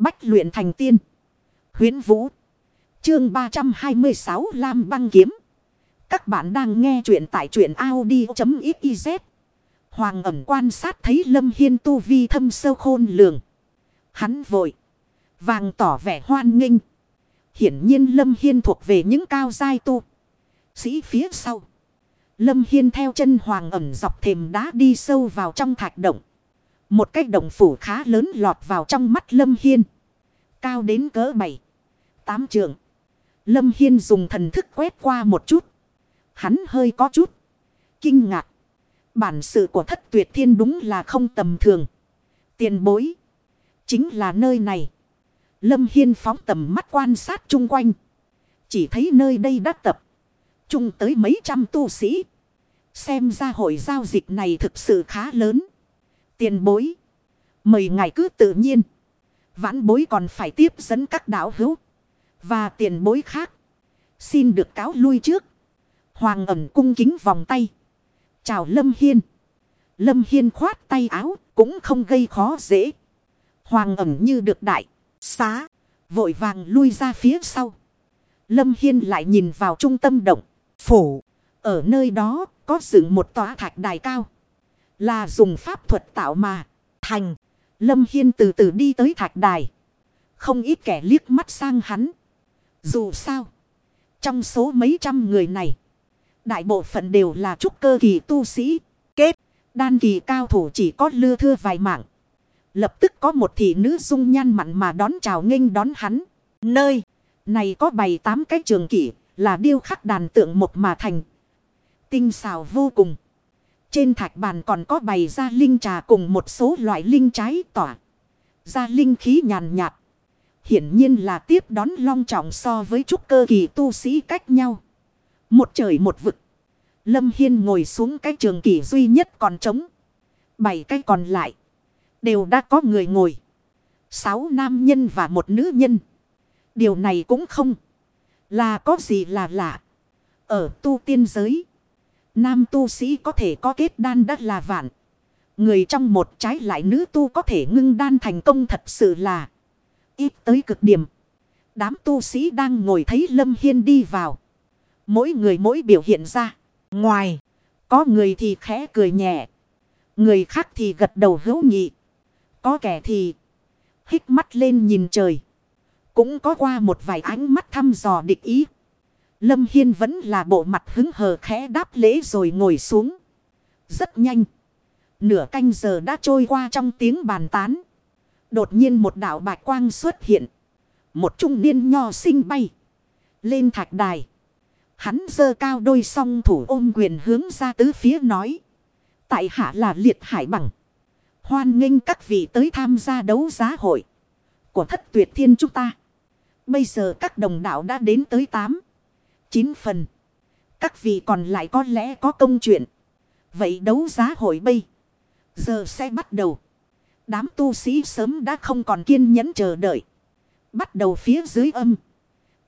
Bách luyện thành tiên. Huyến Vũ. Chương 326 Lam băng kiếm. Các bạn đang nghe truyện tại truyện Audi.xyz. Hoàng ẩm quan sát thấy Lâm Hiên tu vi thâm sâu khôn lường. Hắn vội. Vàng tỏ vẻ hoan nghênh. Hiển nhiên Lâm Hiên thuộc về những cao giai tu. Sĩ phía sau. Lâm Hiên theo chân hoàng ẩm dọc thềm đá đi sâu vào trong thạch động. Một cái động phủ khá lớn lọt vào trong mắt Lâm Hiên. Cao đến cỡ bảy, tám trường. Lâm Hiên dùng thần thức quét qua một chút. Hắn hơi có chút. Kinh ngạc. Bản sự của thất tuyệt thiên đúng là không tầm thường. Tiền bối. Chính là nơi này. Lâm Hiên phóng tầm mắt quan sát chung quanh. Chỉ thấy nơi đây đã tập. Trung tới mấy trăm tu sĩ. Xem ra hội giao dịch này thực sự khá lớn. Tiền bối. Mời ngài cứ tự nhiên. Vãn bối còn phải tiếp dẫn các đạo hữu. Và tiền bối khác. Xin được cáo lui trước. Hoàng ẩm cung kính vòng tay. Chào Lâm Hiên. Lâm Hiên khoát tay áo. Cũng không gây khó dễ. Hoàng ẩm như được đại. Xá. Vội vàng lui ra phía sau. Lâm Hiên lại nhìn vào trung tâm động. Phủ. Ở nơi đó, có dựng một tòa thạch đài cao. Là dùng pháp thuật tạo mà. Thành. Lâm Hiên từ từ đi tới thạch đài. Không ít kẻ liếc mắt sang hắn. Dù sao. Trong số mấy trăm người này. Đại bộ phận đều là trúc cơ kỳ tu sĩ. Kết. Đan kỳ cao thủ chỉ có lưa thưa vài mạng. Lập tức có một thị nữ dung nhan mặn mà đón chào nghênh đón hắn. Nơi. Này có bày tám cái trường kỷ. Là điêu khắc đàn tượng một mà thành. Tinh xào vô cùng. Trên thạch bàn còn có bày ra linh trà cùng một số loại linh trái tỏa. Ra linh khí nhàn nhạt. Hiển nhiên là tiếp đón long trọng so với trúc cơ kỳ tu sĩ cách nhau. Một trời một vực. Lâm Hiên ngồi xuống cái trường kỳ duy nhất còn trống. Bảy cái còn lại. Đều đã có người ngồi. Sáu nam nhân và một nữ nhân. Điều này cũng không. Là có gì là lạ. Ở tu tiên giới. Nam tu sĩ có thể có kết đan đất là vạn. Người trong một trái lại nữ tu có thể ngưng đan thành công thật sự là ít tới cực điểm. Đám tu sĩ đang ngồi thấy Lâm Hiên đi vào. Mỗi người mỗi biểu hiện ra. Ngoài, có người thì khẽ cười nhẹ. Người khác thì gật đầu hữu nhị. Có kẻ thì hít mắt lên nhìn trời. Cũng có qua một vài ánh mắt thăm dò địch ý. Lâm Hiên vẫn là bộ mặt hứng hờ khẽ đáp lễ rồi ngồi xuống. Rất nhanh. Nửa canh giờ đã trôi qua trong tiếng bàn tán. Đột nhiên một đạo bạch quang xuất hiện. Một trung niên nho sinh bay. Lên thạch đài. Hắn dơ cao đôi song thủ ôm quyền hướng ra tứ phía nói. Tại hạ là liệt hải bằng. Hoan nghênh các vị tới tham gia đấu giá hội. Của thất tuyệt thiên chúng ta. Bây giờ các đồng đạo đã đến tới 8. 9 phần. Các vị còn lại có lẽ có công chuyện. Vậy đấu giá hội bây. Giờ sẽ bắt đầu. Đám tu sĩ sớm đã không còn kiên nhẫn chờ đợi. Bắt đầu phía dưới âm.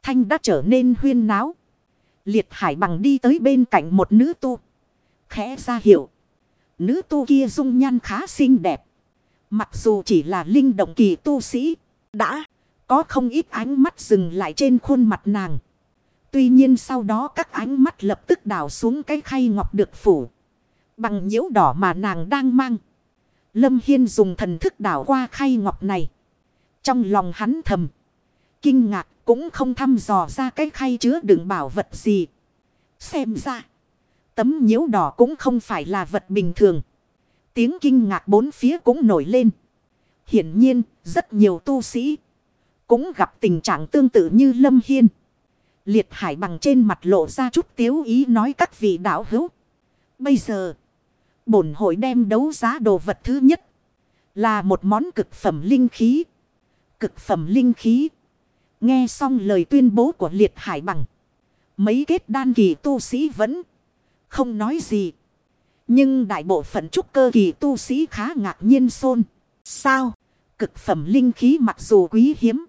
Thanh đã trở nên huyên náo. Liệt hải bằng đi tới bên cạnh một nữ tu. Khẽ ra hiệu. Nữ tu kia dung nhan khá xinh đẹp. Mặc dù chỉ là linh động kỳ tu sĩ. Đã có không ít ánh mắt dừng lại trên khuôn mặt nàng. Tuy nhiên sau đó các ánh mắt lập tức đảo xuống cái khay ngọc được phủ. Bằng nhiễu đỏ mà nàng đang mang. Lâm Hiên dùng thần thức đảo qua khay ngọc này. Trong lòng hắn thầm. Kinh ngạc cũng không thăm dò ra cái khay chứa đựng bảo vật gì. Xem ra. Tấm nhiễu đỏ cũng không phải là vật bình thường. Tiếng kinh ngạc bốn phía cũng nổi lên. Hiển nhiên, rất nhiều tu sĩ cũng gặp tình trạng tương tự như Lâm Hiên. Liệt hải bằng trên mặt lộ ra chút tiếu ý nói các vị đạo hữu. Bây giờ, bổn hội đem đấu giá đồ vật thứ nhất. Là một món cực phẩm linh khí. Cực phẩm linh khí. Nghe xong lời tuyên bố của liệt hải bằng. Mấy kết đan kỳ tu sĩ vẫn không nói gì. Nhưng đại bộ phận trúc cơ kỳ tu sĩ khá ngạc nhiên xôn. Sao? Cực phẩm linh khí mặc dù quý hiếm.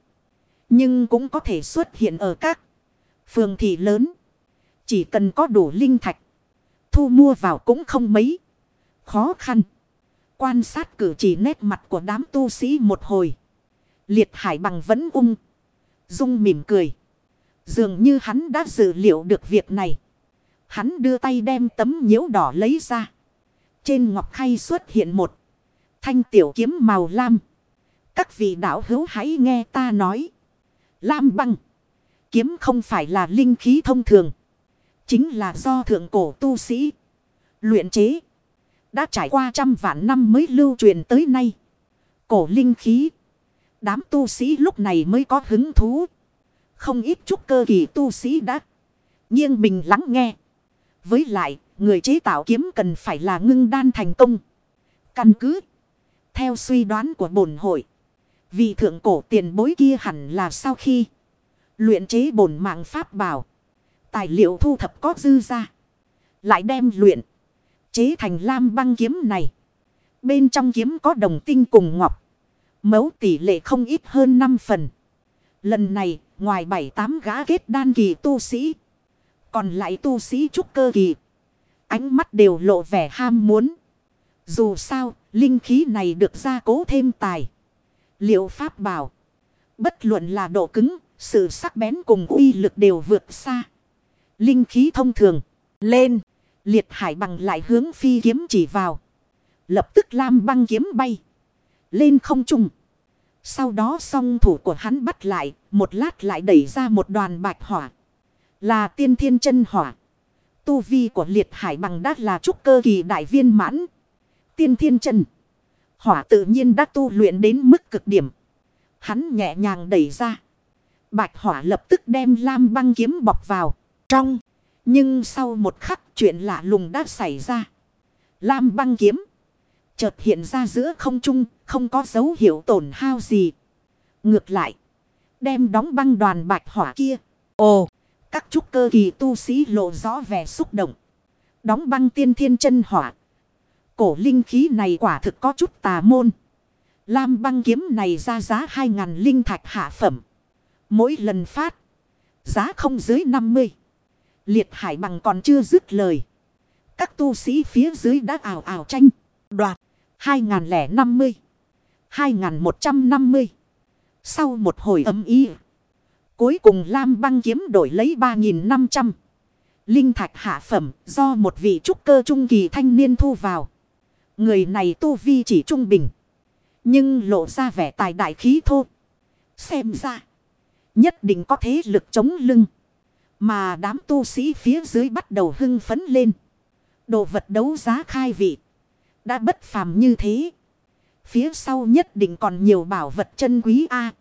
Nhưng cũng có thể xuất hiện ở các phường thị lớn. Chỉ cần có đủ linh thạch. Thu mua vào cũng không mấy. Khó khăn. Quan sát cử chỉ nét mặt của đám tu sĩ một hồi. Liệt hải bằng vẫn ung. Dung mỉm cười. Dường như hắn đã dự liệu được việc này. Hắn đưa tay đem tấm nhiễu đỏ lấy ra. Trên ngọc khay xuất hiện một thanh tiểu kiếm màu lam. Các vị đạo hữu hãy nghe ta nói. Lam băng. Kiếm không phải là linh khí thông thường. Chính là do thượng cổ tu sĩ. Luyện chế. Đã trải qua trăm vạn năm mới lưu truyền tới nay. Cổ linh khí. Đám tu sĩ lúc này mới có hứng thú. Không ít chút cơ kỳ tu sĩ đã. nghiêng mình lắng nghe. Với lại, người chế tạo kiếm cần phải là ngưng đan thành công. Căn cứ. Theo suy đoán của bổn hội. Vị thượng cổ tiền bối kia hẳn là sau khi luyện chế bổn mạng pháp bảo. Tài liệu thu thập có dư ra. Lại đem luyện. Chế thành lam băng kiếm này. Bên trong kiếm có đồng tinh cùng ngọc. Mấu tỷ lệ không ít hơn 5 phần. Lần này, ngoài 7-8 gã kết đan kỳ tu sĩ. Còn lại tu sĩ trúc cơ kỳ. Ánh mắt đều lộ vẻ ham muốn. Dù sao, linh khí này được gia cố thêm tài. Liệu pháp bảo. Bất luận là độ cứng, sự sắc bén cùng uy lực đều vượt xa. Linh khí thông thường. Lên. Liệt hải bằng lại hướng phi kiếm chỉ vào. Lập tức lam băng kiếm bay. Lên không trung. Sau đó song thủ của hắn bắt lại. Một lát lại đẩy ra một đoàn bạch hỏa. Là tiên thiên chân hỏa. Tu vi của liệt hải bằng đát là trúc cơ kỳ đại viên mãn. Tiên thiên chân. Hỏa tự nhiên đã tu luyện đến mức cực điểm. Hắn nhẹ nhàng đẩy ra. Bạch hỏa lập tức đem lam băng kiếm bọc vào. Trong. Nhưng sau một khắc chuyện lạ lùng đã xảy ra. Lam băng kiếm. Chợt hiện ra giữa không trung. Không có dấu hiệu tổn hao gì. Ngược lại. Đem đóng băng đoàn bạch hỏa kia. Ồ. Các trúc cơ kỳ tu sĩ lộ rõ vẻ xúc động. Đóng băng tiên thiên chân hỏa. Cổ linh khí này quả thực có chút tà môn. Lam băng kiếm này ra giá 2.000 linh thạch hạ phẩm. Mỗi lần phát. Giá không dưới 50. Liệt hải bằng còn chưa dứt lời. Các tu sĩ phía dưới đã ảo ảo tranh. Đoạt. 2050. 2150. Sau một hồi âm ý. Cuối cùng Lam băng kiếm đổi lấy 3.500. Linh thạch hạ phẩm do một vị trúc cơ trung kỳ thanh niên thu vào. Người này tu vi chỉ trung bình. Nhưng lộ ra vẻ tài đại khí thô. Xem ra. Nhất định có thế lực chống lưng. Mà đám tu sĩ phía dưới bắt đầu hưng phấn lên. Đồ vật đấu giá khai vị. Đã bất phàm như thế. Phía sau nhất định còn nhiều bảo vật chân quý A.